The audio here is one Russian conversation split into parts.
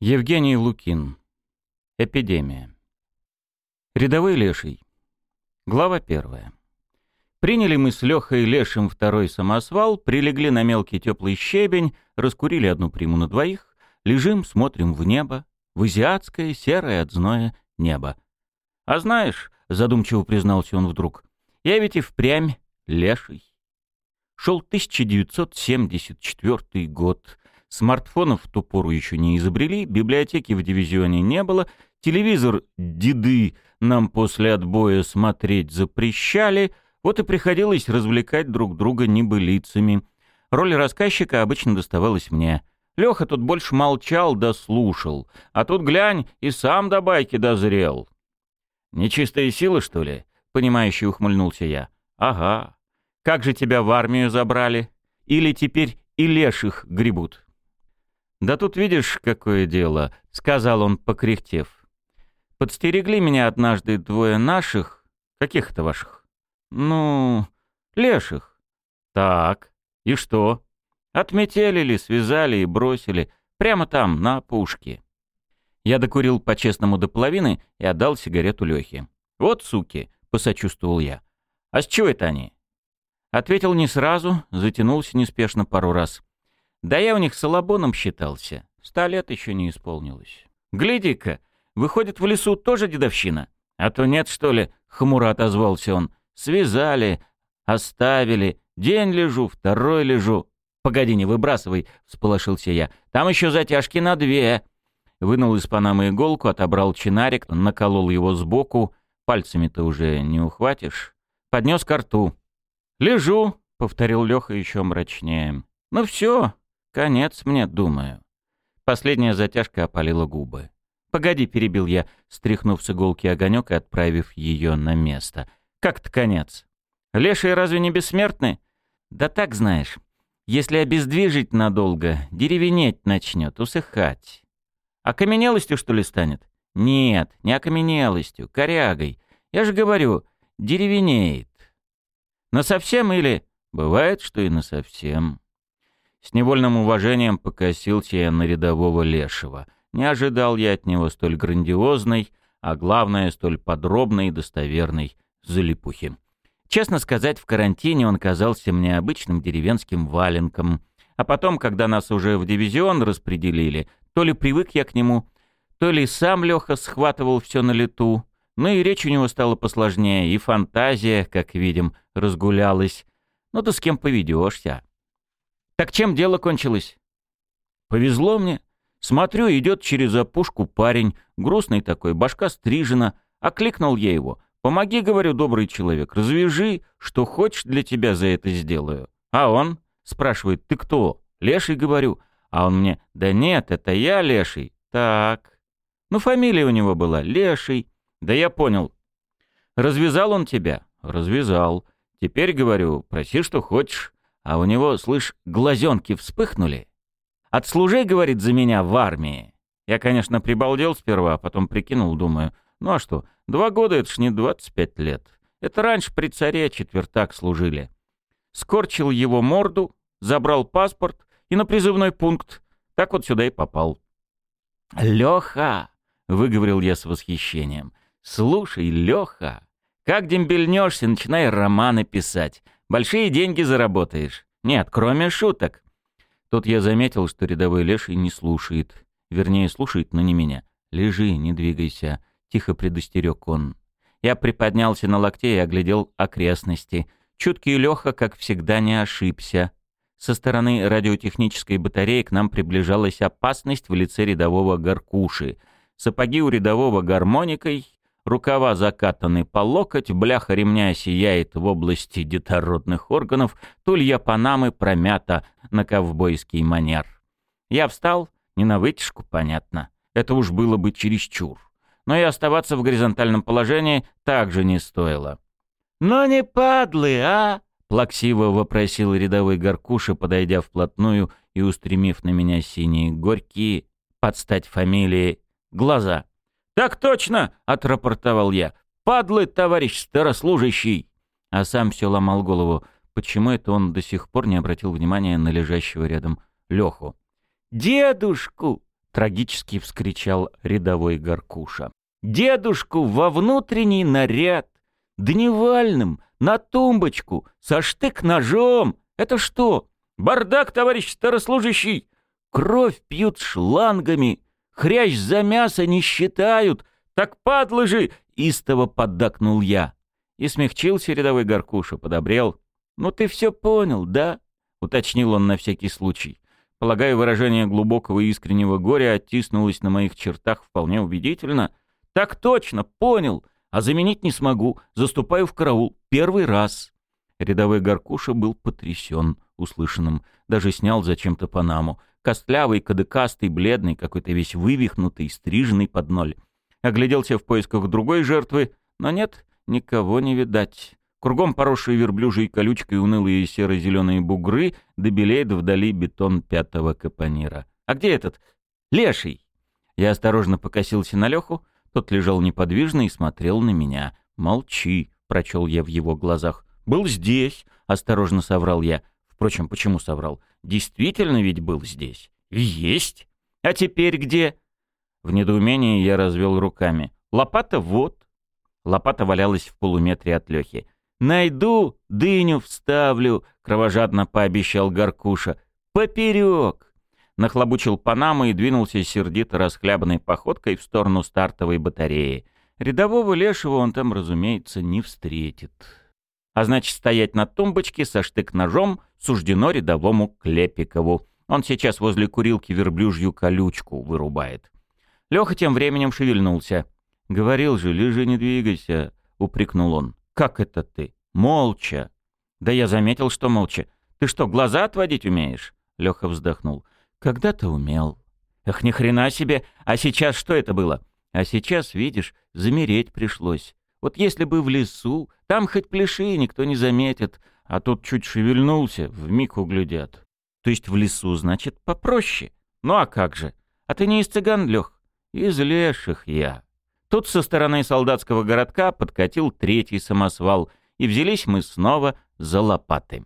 Евгений Лукин. Эпидемия. Рядовой леший. Глава первая. Приняли мы с Лехой Лешим второй самосвал, прилегли на мелкий теплый щебень, раскурили одну приму на двоих, лежим, смотрим в небо, в азиатское, серое от зноя небо. «А знаешь», — задумчиво признался он вдруг, — «я ведь и впрямь леший». Шел 1974 год. Смартфонов в ту пору еще не изобрели, библиотеки в дивизионе не было, телевизор «Деды» нам после отбоя смотреть запрещали, вот и приходилось развлекать друг друга небылицами. Роль рассказчика обычно доставалась мне. Леха тут больше молчал да слушал, а тут глянь, и сам до байки дозрел. «Нечистая сила, что ли?» — понимающе ухмыльнулся я. «Ага. Как же тебя в армию забрали? Или теперь и леших гребут?» «Да тут видишь, какое дело», — сказал он, покряхтев. «Подстерегли меня однажды двое наших. Каких это ваших?» «Ну, леших». «Так, и что?» «Отметелили, связали и бросили. Прямо там, на опушке». Я докурил по-честному до половины и отдал сигарету Лехе. «Вот суки», — посочувствовал я. «А с чего это они?» Ответил не сразу, затянулся неспешно пару раз. Да я у них салабоном считался. Ста лет еще не исполнилось. Гляди-ка, выходит, в лесу тоже дедовщина? А то нет, что ли, хмуро отозвался он. Связали, оставили. День лежу, второй лежу. Погоди, не выбрасывай, всполошился я. Там еще затяжки на две. Вынул из панамы иголку, отобрал чинарик, наколол его сбоку. Пальцами-то уже не ухватишь. Поднес ко рту. «Лежу», — повторил Леха еще мрачнее. «Ну все, Конец мне, думаю. Последняя затяжка опалила губы. «Погоди», — перебил я, стряхнув с иголки огонек и отправив ее на место. «Как-то конец. Лешие разве не бессмертны?» «Да так, знаешь, если обездвижить надолго, деревенеть начнет, усыхать. Окаменелостью, что ли, станет?» «Нет, не окаменелостью, корягой. Я же говорю, деревенеет. совсем или...» «Бывает, что и насовсем». С невольным уважением покосился я на рядового лешего. Не ожидал я от него столь грандиозной, а главное, столь подробной и достоверной залипухи. Честно сказать, в карантине он казался мне обычным деревенским валенком. А потом, когда нас уже в дивизион распределили, то ли привык я к нему, то ли сам Леха схватывал все на лету. Ну и речь у него стала посложнее, и фантазия, как видим, разгулялась. Ну да с кем поведешься? Так чем дело кончилось? Повезло мне. Смотрю, идет через опушку парень, грустный такой, башка стрижена. Окликнул я его. «Помоги, — говорю, добрый человек, — развяжи, что хочешь для тебя за это сделаю». А он спрашивает, «Ты кто?» «Леший, — говорю». А он мне, «Да нет, это я Леший». «Так». Ну, фамилия у него была Леший. Да я понял. Развязал он тебя? Развязал. Теперь, говорю, проси, что хочешь а у него, слышь, глазенки вспыхнули. «Отслужи, — говорит, — за меня в армии». Я, конечно, прибалдел сперва, а потом прикинул, думаю, ну а что, два года — это ж не двадцать пять лет. Это раньше при царе четвертак служили. Скорчил его морду, забрал паспорт и на призывной пункт. Так вот сюда и попал. «Леха!» — выговорил я с восхищением. «Слушай, Леха, как дембельнешься, начинай романы писать. Большие деньги заработаешь. Нет, кроме шуток. Тут я заметил, что рядовой леший не слушает. Вернее, слушает, но не меня. «Лежи, не двигайся», — тихо предостерег он. Я приподнялся на локте и оглядел окрестности. Чуткий Леха, как всегда, не ошибся. Со стороны радиотехнической батареи к нам приближалась опасность в лице рядового горкуши. Сапоги у рядового гармоникой, Рукава закатаны по локоть, бляха ремня сияет в области детородных органов, тулья панамы промята на ковбойский манер. Я встал, не на вытяжку, понятно. Это уж было бы чересчур. Но и оставаться в горизонтальном положении также не стоило. «Но не падлы, а?» — плаксиво вопросил рядовой горкуша, подойдя вплотную и устремив на меня синие горькие, под стать фамилии, глаза. «Так точно!» — отрапортовал я. «Падлы, товарищ старослужащий!» А сам все ломал голову. Почему это он до сих пор не обратил внимания на лежащего рядом Леху? «Дедушку! трагически вскричал рядовой Горкуша. «Дедушку во внутренний наряд, дневальным, на тумбочку, со штык-ножом. Это что? Бардак, товарищ старослужащий! Кровь пьют шлангами, хрящ за мясо не считают. Так падлы же!» — истово поддакнул я. И смягчился рядовой Горкуша, подобрел. «Ну ты все понял, да?» — уточнил он на всякий случай. Полагаю, выражение глубокого и искреннего горя оттиснулось на моих чертах вполне убедительно. «Так точно, понял, а заменить не смогу, заступаю в караул. Первый раз». Рядовой Горкуша был потрясен услышанным, даже снял зачем-то панаму. Костлявый, кадыкастый, бледный, какой-то весь вывихнутый, стриженный под ноль. Огляделся в поисках другой жертвы, но нет, никого не видать. Кругом поросшие верблюжьей колючкой унылые серо-зеленые бугры, добелеет вдали бетон пятого капонира. «А где этот? Леший!» Я осторожно покосился на Леху, тот лежал неподвижно и смотрел на меня. «Молчи», — прочел я в его глазах. «Был здесь», — осторожно соврал я. Впрочем, почему соврал? Действительно ведь был здесь. Есть. А теперь где? В недоумении я развел руками. Лопата вот. Лопата валялась в полуметре от Лехи. «Найду, дыню вставлю», — кровожадно пообещал Горкуша. «Поперек!» Нахлобучил Панаму и двинулся сердито расхлябанной походкой в сторону стартовой батареи. Рядового лешего он там, разумеется, не встретит. А значит, стоять на тумбочке со штык-ножом суждено рядовому Клепикову. Он сейчас возле курилки верблюжью колючку вырубает. Леха тем временем шевельнулся. «Говорил же, лежи, не двигайся», — упрекнул он. «Как это ты? Молча!» «Да я заметил, что молча. Ты что, глаза отводить умеешь?» Леха вздохнул. «Когда-то умел». «Эх, ни хрена себе! А сейчас что это было?» «А сейчас, видишь, замереть пришлось. Вот если бы в лесу, там хоть пляши, никто не заметит, а тут чуть шевельнулся, вмиг углядят. То есть в лесу, значит, попроще. Ну а как же? А ты не из цыган, Лех? Из леших я. Тут со стороны солдатского городка подкатил третий самосвал, и взялись мы снова за лопаты.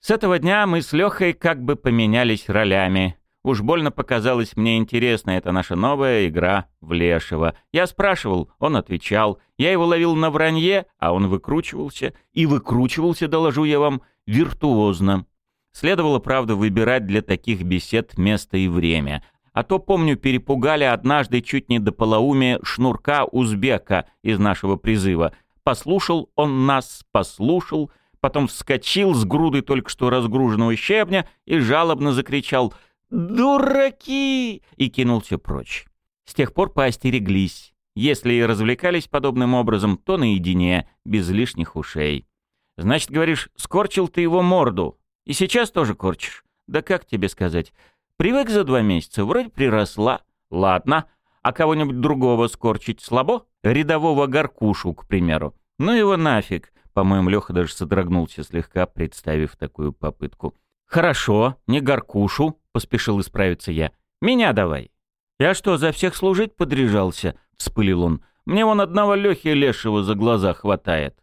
С этого дня мы с Лехой как бы поменялись ролями. Уж больно показалась мне интересна эта наша новая игра в Лешего. Я спрашивал, он отвечал. Я его ловил на вранье, а он выкручивался. И выкручивался, доложу я вам, виртуозно. Следовало, правда, выбирать для таких бесед место и время. А то, помню, перепугали однажды чуть не до полоумия шнурка узбека из нашего призыва. Послушал он нас, послушал, потом вскочил с груды только что разгруженного щебня и жалобно закричал «Дураки!» и кинулся прочь. С тех пор поостереглись. Если и развлекались подобным образом, то наедине, без лишних ушей. Значит, говоришь, скорчил ты его морду. И сейчас тоже корчишь. Да как тебе сказать? Привык за два месяца, вроде приросла. Ладно, а кого-нибудь другого скорчить слабо? Рядового горкушу, к примеру. Ну его нафиг. По-моему, Леха даже содрогнулся слегка, представив такую попытку. «Хорошо, не горкушу», — поспешил исправиться я. «Меня давай». «Я что, за всех служить подряжался?» — вспылил он. «Мне вон одного Лехи Лешего за глаза хватает».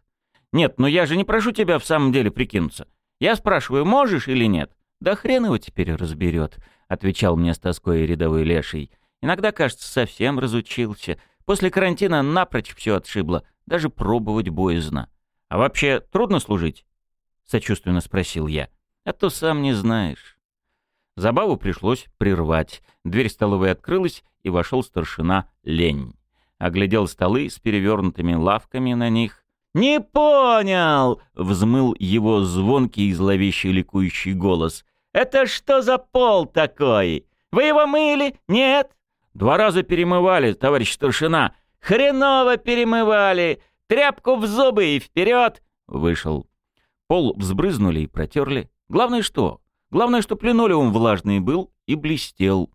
«Нет, ну я же не прошу тебя в самом деле прикинуться. Я спрашиваю, можешь или нет?» «Да хрен его теперь разберет», — отвечал мне с тоской рядовой леший. «Иногда, кажется, совсем разучился. После карантина напрочь все отшибло. Даже пробовать боязно. А вообще трудно служить?» — сочувственно спросил я. «А то сам не знаешь». Забаву пришлось прервать. Дверь столовой открылась, и вошел старшина Лень. Оглядел столы с перевернутыми лавками на них. «Не понял!» — взмыл его звонкий и зловещий ликующий голос. Это что за пол такой? Вы его мыли? Нет? Два раза перемывали, товарищ старшина. Хреново перемывали. Тряпку в зубы и вперед. Вышел. Пол взбрызнули и протерли. Главное что? Главное, что линолеум влажный был и блестел.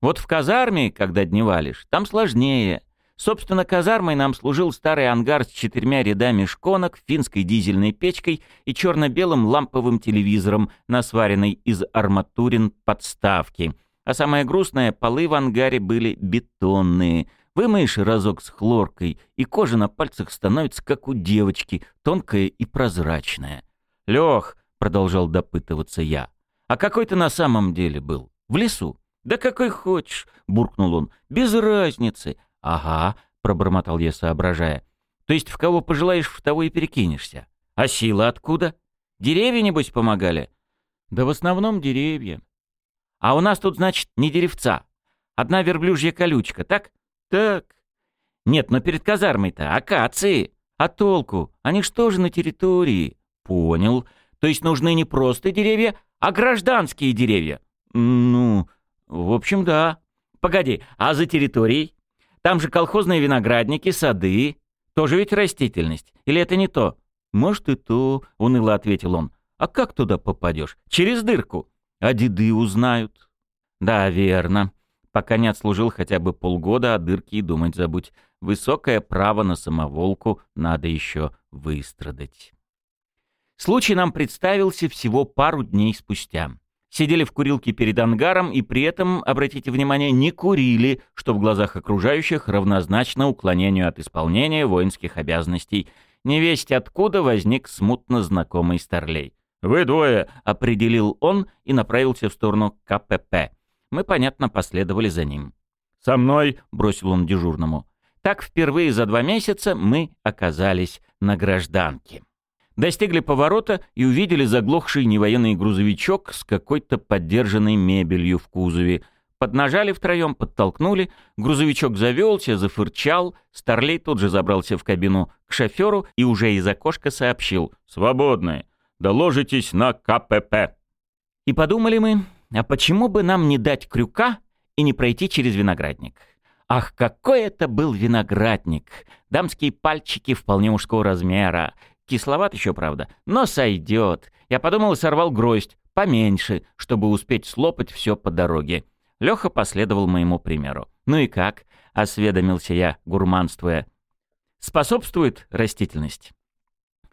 Вот в казарме, когда дневалишь, там сложнее. Собственно, казармой нам служил старый ангар с четырьмя рядами шконок, финской дизельной печкой и черно-белым ламповым телевизором на сваренной из арматурин подставки. А самое грустное, полы в ангаре были бетонные. Вымоешь разок с хлоркой, и кожа на пальцах становится как у девочки, тонкая и прозрачная. «Лех», — продолжал допытываться я, — «а какой ты на самом деле был? В лесу? «Да какой хочешь», — буркнул он. «Без разницы». «Ага», — пробормотал я, соображая. «То есть в кого пожелаешь, в того и перекинешься. А сила откуда? Деревья, небось, помогали?» «Да в основном деревья». «А у нас тут, значит, не деревца. Одна верблюжья колючка, так?» «Так». «Нет, но перед казармой-то акации. А толку? Они что же на территории?» «Понял. То есть нужны не просто деревья, а гражданские деревья?» «Ну, в общем, да. Погоди, а за территорией? Там же колхозные виноградники, сады. Тоже ведь растительность. Или это не то? Может и то, уныло ответил он. А как туда попадешь? Через дырку. А деды узнают. Да, верно. Пока не отслужил хотя бы полгода, о дырке и думать забудь. Высокое право на самоволку надо еще выстрадать. Случай нам представился всего пару дней спустя сидели в курилке перед ангаром и при этом, обратите внимание, не курили, что в глазах окружающих равнозначно уклонению от исполнения воинских обязанностей. Невесть откуда возник смутно знакомый старлей. «Вы двое», — определил он и направился в сторону КПП. Мы, понятно, последовали за ним. «Со мной», — бросил он дежурному. Так впервые за два месяца мы оказались на гражданке. Достигли поворота и увидели заглохший невоенный грузовичок с какой-то поддержанной мебелью в кузове. Поднажали втроем, подтолкнули, грузовичок завелся, зафырчал, Старлей тут же забрался в кабину к шоферу и уже из окошка сообщил «Свободны, доложитесь на КПП». И подумали мы, а почему бы нам не дать крюка и не пройти через виноградник? Ах, какой это был виноградник! Дамские пальчики вполне мужского размера, Кисловат еще, правда, но сойдет. Я подумал и сорвал гроздь, поменьше, чтобы успеть слопать все по дороге. Леха последовал моему примеру. «Ну и как?» — осведомился я, гурманствуя. «Способствует растительность?»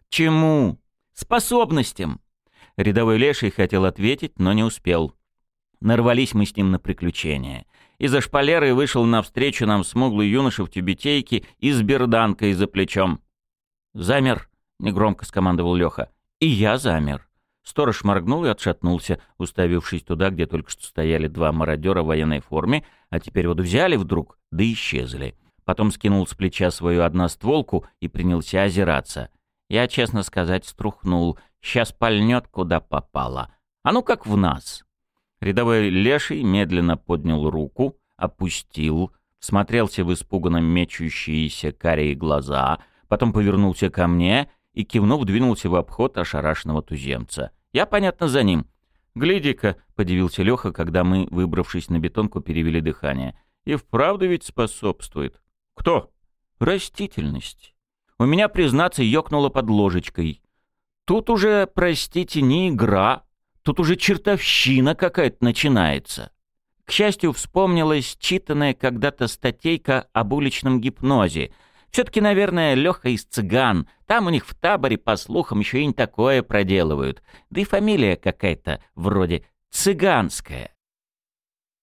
«Чему?» «Способностям!» Рядовой леший хотел ответить, но не успел. Нарвались мы с ним на приключения. Из-за шпалеры вышел навстречу нам смуглый юноша в тюбетейке и с берданкой за плечом. Замер, негромко скомандовал Леха. И я замер. Сторож моргнул и отшатнулся, уставившись туда, где только что стояли два мародера в военной форме, а теперь вот взяли вдруг, да исчезли. Потом скинул с плеча свою одностволку и принялся озираться. Я, честно сказать, струхнул. Сейчас пальнет, куда попало. А ну как в нас. Рядовой леший медленно поднял руку, опустил, смотрелся в испуганно мечущиеся карие глаза, потом повернулся ко мне — и, кивнув, двинулся в обход ошарашенного туземца. Я, понятно, за ним. «Гляди-ка», — подивился Леха, когда мы, выбравшись на бетонку, перевели дыхание. «И вправду ведь способствует». «Кто?» «Растительность». У меня, признаться, ёкнуло под ложечкой. Тут уже, простите, не игра, тут уже чертовщина какая-то начинается. К счастью, вспомнилась читанная когда-то статейка об уличном гипнозе — все-таки, наверное, Леха из цыган. Там у них в таборе, по слухам, еще и не такое проделывают. Да и фамилия какая-то вроде цыганская.